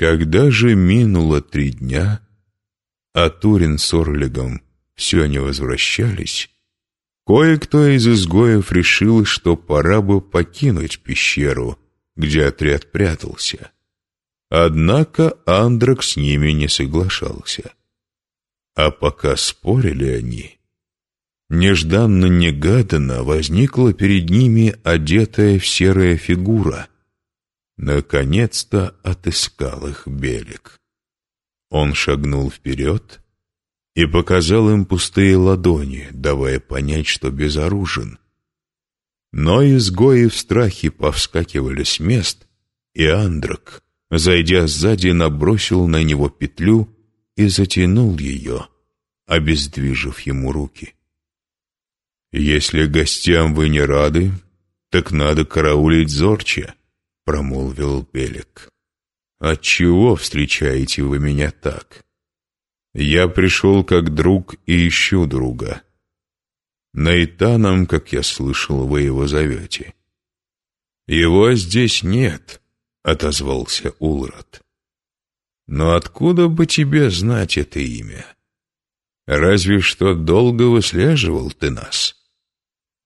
Когда же минуло три дня, а Турин с Орлигом все не возвращались, кое-кто из изгоев решил, что пора бы покинуть пещеру, где отряд прятался. Однако Андрак с ними не соглашался. А пока спорили они, нежданно-негаданно возникла перед ними одетая в серая фигура. Наконец-то отыскал их Белик. Он шагнул вперед и показал им пустые ладони, давая понять, что безоружен. Но изгои в страхе повскакивали с мест, и Андрак, зайдя сзади, набросил на него петлю и затянул ее, обездвижив ему руки. «Если гостям вы не рады, так надо караулить зорче», — промолвил Белик. «Отчего встречаете вы меня так? Я пришел как друг и ищу друга. Наитаном, как я слышал, вы его зовете». «Его здесь нет», — отозвался Улрат. «Но откуда бы тебе знать это имя? Разве что долго выслеживал ты нас».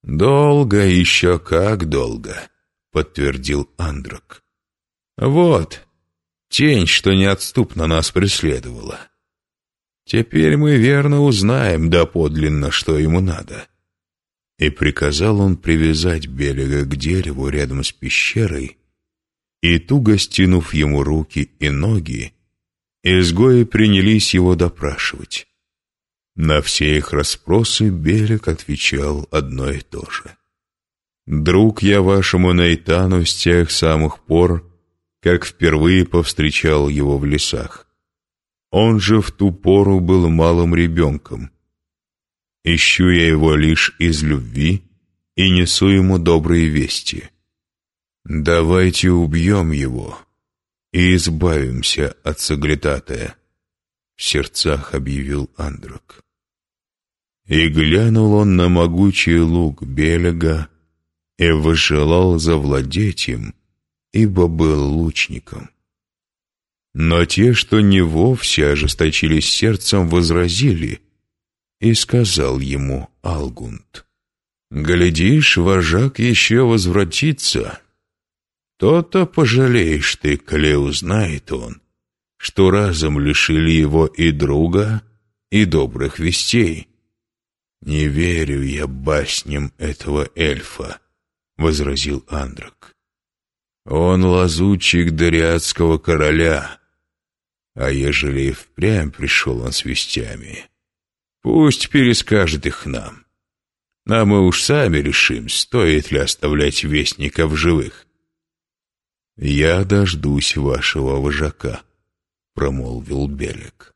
«Долго, еще как долго», — подтвердил Андрок. «Вот, тень, что неотступно нас преследовала. Теперь мы верно узнаем доподлинно, что ему надо». И приказал он привязать Белега к дереву рядом с пещерой, и, туго стянув ему руки и ноги, изгои принялись его допрашивать. На все их расспросы Белик отвечал одно и то же. «Друг я вашему Нейтану с тех самых пор, как впервые повстречал его в лесах. Он же в ту пору был малым ребенком. Ищу я его лишь из любви и несу ему добрые вести. Давайте убьем его и избавимся от соглядатая», — в сердцах объявил Андрок. И глянул он на могучий лук Белега и выжелал завладеть им, ибо был лучником. Но те, что не вовсе ожесточились сердцем, возразили, и сказал ему Алгунд, «Глядишь, вожак еще возвратится. То-то пожалеешь ты, коли узнает он, что разом лишили его и друга, и добрых вестей». «Не верю я басням этого эльфа», — возразил Андрак. «Он лазутчик дариатского короля, а ежели и впрямь пришел он с вестями, пусть перескажет их нам, а мы уж сами решим, стоит ли оставлять вестника в живых». «Я дождусь вашего вожака», — промолвил Белик.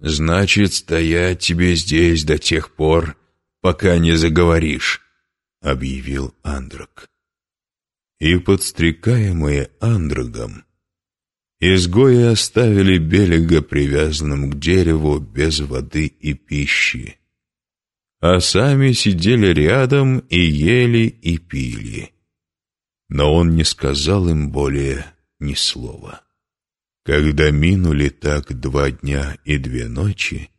«Значит, стоять тебе здесь до тех пор, пока не заговоришь», — объявил Андрок. И подстрекаемые Андрогом, изгои оставили Белега привязанным к дереву без воды и пищи, а сами сидели рядом и ели и пили. Но он не сказал им более ни слова. Когда минули так два дня и две ночи,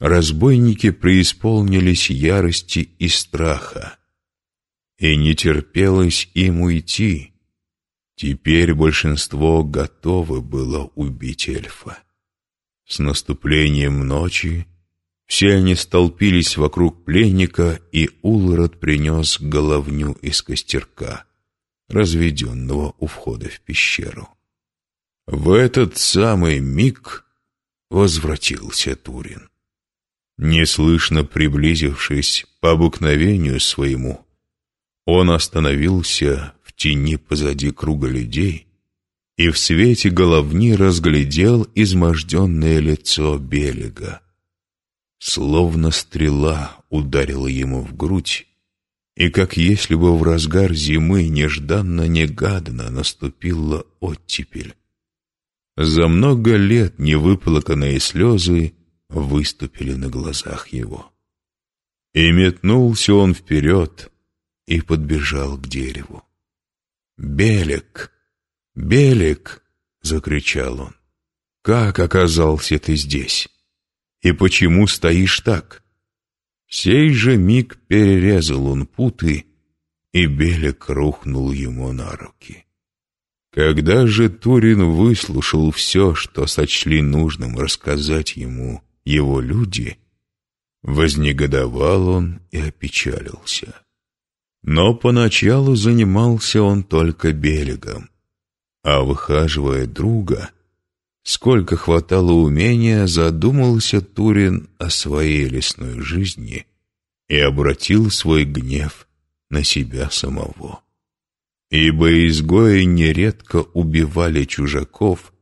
разбойники преисполнились ярости и страха, и не терпелось им уйти. Теперь большинство готово было убить эльфа. С наступлением ночи все они столпились вокруг пленника, и Улрод принес головню из костерка, разведенного у входа в пещеру. В этот самый миг возвратился Турин. Неслышно приблизившись по обыкновению своему, он остановился в тени позади круга людей и в свете головни разглядел изможденное лицо Белега. Словно стрела ударила ему в грудь, и как если бы в разгар зимы нежданно-негаданно наступила оттепель. За много лет невыплаканные слезы выступили на глазах его. И метнулся он вперед и подбежал к дереву. «Белик! Белик!» — закричал он. «Как оказался ты здесь? И почему стоишь так?» Сей же миг перерезал он путы, и Белик рухнул ему на руки. Когда же Турин выслушал все, что сочли нужным рассказать ему его люди, вознегодовал он и опечалился. Но поначалу занимался он только берегом, а выхаживая друга, сколько хватало умения, задумался Турин о своей лесной жизни и обратил свой гнев на себя самого. Ибо изгои нередко убивали чужаков,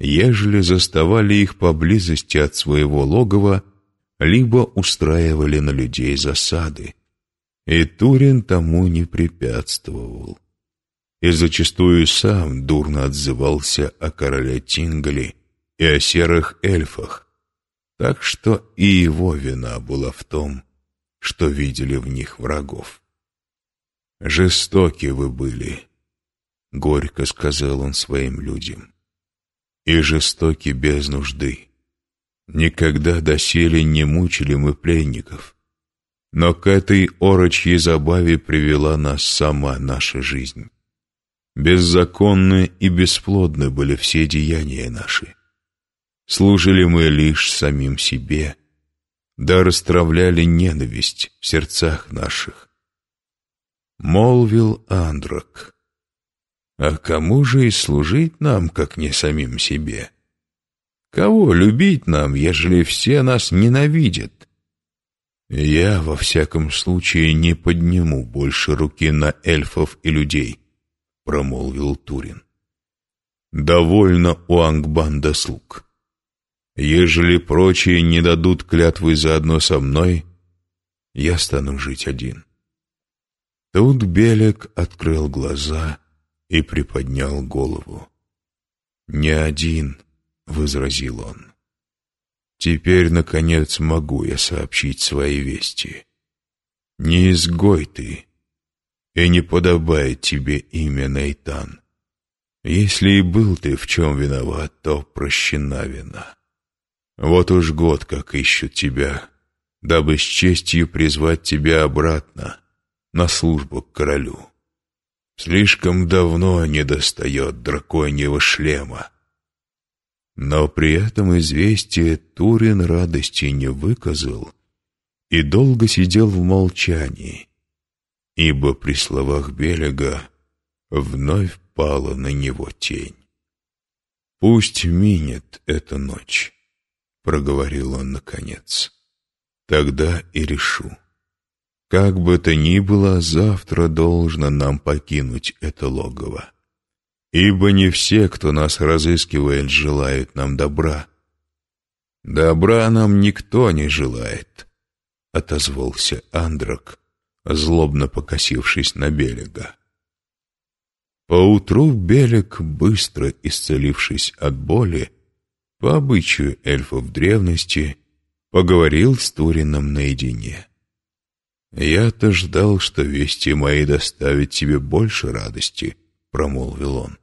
ежели заставали их поблизости от своего логова, либо устраивали на людей засады. И Турин тому не препятствовал. И зачастую сам дурно отзывался о короле Тингали и о серых эльфах, так что и его вина была в том, что видели в них врагов. «Жестоки вы были», — горько сказал он своим людям, — «и жестоки без нужды. Никогда доселе не мучили мы пленников, но к этой орочьей забаве привела нас сама наша жизнь. Беззаконны и бесплодны были все деяния наши. Служили мы лишь самим себе, да расстравляли ненависть в сердцах наших молвил Андрок. А кому же и служить нам, как не самим себе? Кого любить нам, ежели все нас ненавидят? Я, во всяком случае, не подниму больше руки на эльфов и людей, промолвил Турин. Довольно у Ангбанда слуг. Ежели прочие не дадут клятвы заодно со мной, я стану жить один. Тут Белик открыл глаза и приподнял голову. «Не один», — возразил он. «Теперь, наконец, могу я сообщить свои вести. Не изгой ты, и не подобает тебе имя Нейтан. Если и был ты в чем виноват, то прощена вина. Вот уж год, как ищут тебя, дабы с честью призвать тебя обратно» на службу к королю. Слишком давно не достает драконьего шлема. Но при этом известие Турин радости не выказал и долго сидел в молчании, ибо при словах Белега вновь пала на него тень. «Пусть минет эта ночь», — проговорил он наконец, — «тогда и решу». Как бы то ни было, завтра должно нам покинуть это логово. Ибо не все, кто нас разыскивает, желают нам добра. Добра нам никто не желает, — отозвался Андрок, злобно покосившись на Белега. Поутру Белег, быстро исцелившись от боли, по обычаю эльфов древности, поговорил с Турином наедине. «Я-то ждал, что вести мои доставят тебе больше радости», — промолвил он.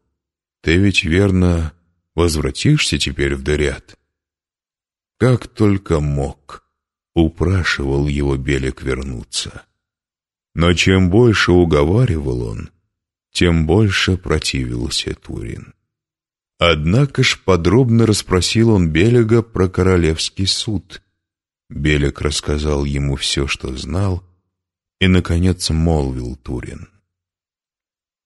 «Ты ведь, верно, возвратишься теперь в Дырят?» Как только мог, упрашивал его Белик вернуться. Но чем больше уговаривал он, тем больше противился Турин. Однако ж подробно расспросил он Белега про королевский суд. Белик рассказал ему все, что знал, и, наконец, молвил Турин.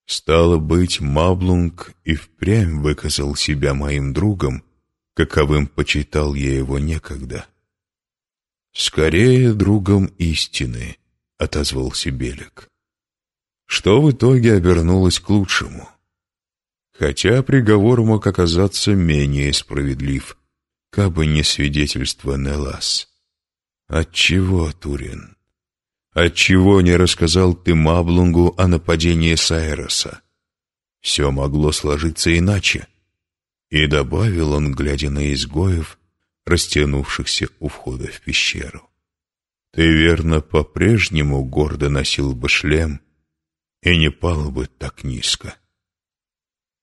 Стало быть, Маблунг и впрямь выказал себя моим другом, каковым почитал я его некогда. «Скорее другом истины», — отозвался Белик. Что в итоге обернулось к лучшему. Хотя приговор мог оказаться менее справедлив, кабы не свидетельство Нелас. Отчего, Турин? Отчего не рассказал ты Маблунгу о нападении Сайроса? Все могло сложиться иначе. И добавил он, глядя на изгоев, растянувшихся у входа в пещеру. Ты верно по-прежнему гордо носил бы шлем и не пал бы так низко.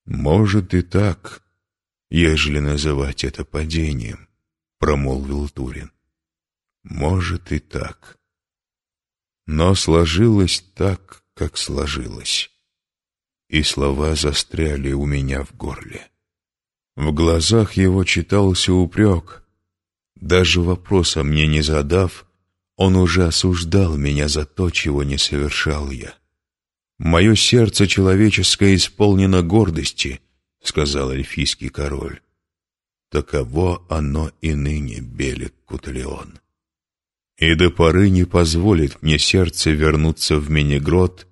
Может и так, ежели называть это падением, промолвил Турин. Может и так. Но сложилось так, как сложилось. И слова застряли у меня в горле. В глазах его читался упрек. Даже вопроса мне не задав, он уже осуждал меня за то, чего не совершал я. «Мое сердце человеческое исполнено гордости», — сказал эльфийский король. «Таково оно и ныне, Белик Куталеон. И до поры не позволит мне сердце вернуться в Минегрод,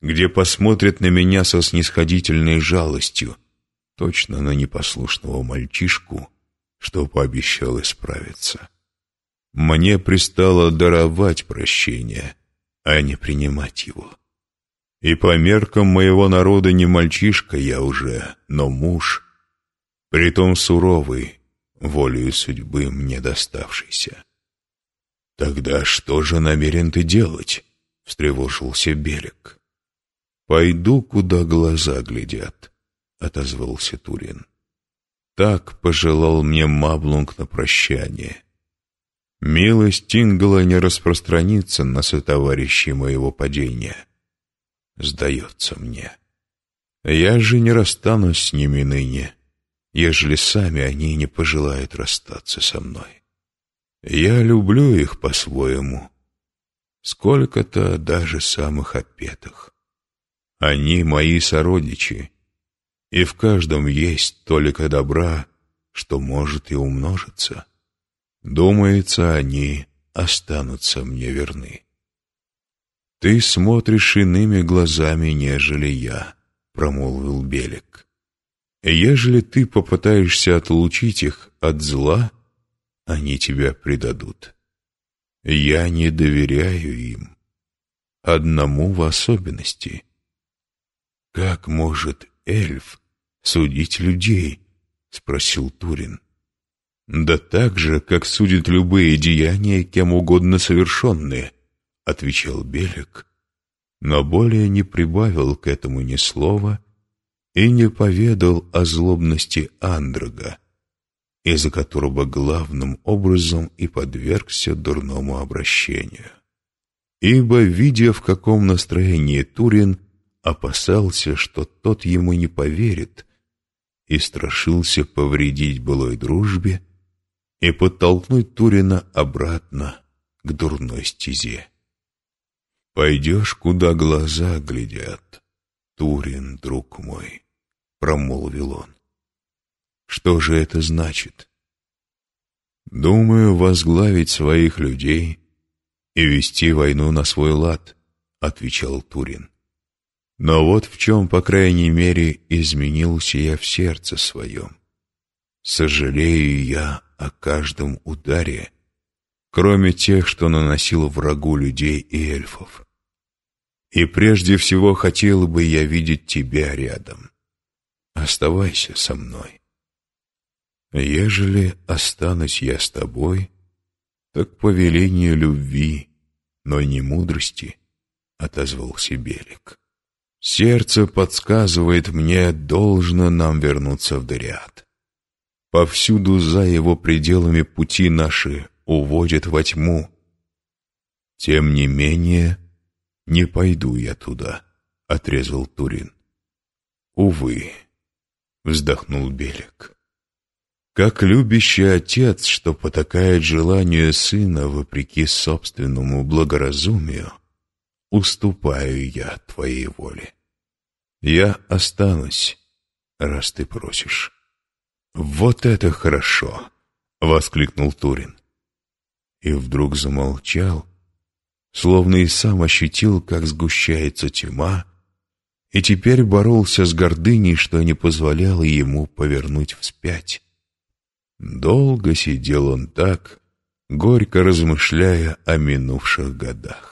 где посмотрит на меня со снисходительной жалостью, точно на непослушного мальчишку, что пообещал исправиться. Мне пристало даровать прощение, а не принимать его. И по меркам моего народа не мальчишка я уже, но муж, притом суровый, волею судьбы мне доставшийся. «Тогда что же намерен ты делать?» — встревожился Белик. «Пойду, куда глаза глядят», — отозвался Турин. Так пожелал мне Маблунг на прощание. Милость Тингла не распространится на сотоварищей моего падения. Сдается мне. Я же не расстанусь с ними ныне, ежели сами они не пожелают расстаться со мной. Я люблю их по-своему, сколько-то даже самых отпетых. Они мои сородичи, и в каждом есть только добра, что может и умножиться. Думается, они останутся мне верны. «Ты смотришь иными глазами, нежели я», — промолвил Белик. «Ежели ты попытаешься отлучить их от зла, они тебя предадут. Я не доверяю им, одному в особенности. Как может эльф судить людей?» — спросил Турин. «Да так же, как судят любые деяния, кем угодно совершенные», — отвечал Белик, но более не прибавил к этому ни слова и не поведал о злобности Андрога, из-за которого главным образом и подвергся дурному обращению. Ибо, видя, в каком настроении Турин, опасался, что тот ему не поверит, и страшился повредить былой дружбе, и подтолкнуть Турина обратно к дурной стезе. «Пойдешь, куда глаза глядят, Турин, друг мой», — промолвил он. «Что же это значит?» «Думаю, возглавить своих людей и вести войну на свой лад», — отвечал Турин. «Но вот в чем, по крайней мере, изменился я в сердце своем. Сожалею я о каждом ударе, кроме тех, что наносил врагу людей и эльфов. И прежде всего хотел бы я видеть тебя рядом. Оставайся со мной. Ежели останусь я с тобой, так по велению любви, но не мудрости, — отозвался Белик. Сердце подсказывает мне, должно нам вернуться в Дариат. Повсюду за его пределами пути наши уводят во тьму. Тем не менее, не пойду я туда, — отрезал Турин. Увы, — вздохнул Белик. Как любящий отец, что потакает желанию сына вопреки собственному благоразумию, уступаю я твоей воле. Я останусь, раз ты просишь. «Вот это хорошо!» — воскликнул Турин. И вдруг замолчал, словно и сам ощутил, как сгущается тьма, и теперь боролся с гордыней, что не позволяло ему повернуть вспять. Долго сидел он так, горько размышляя о минувших годах.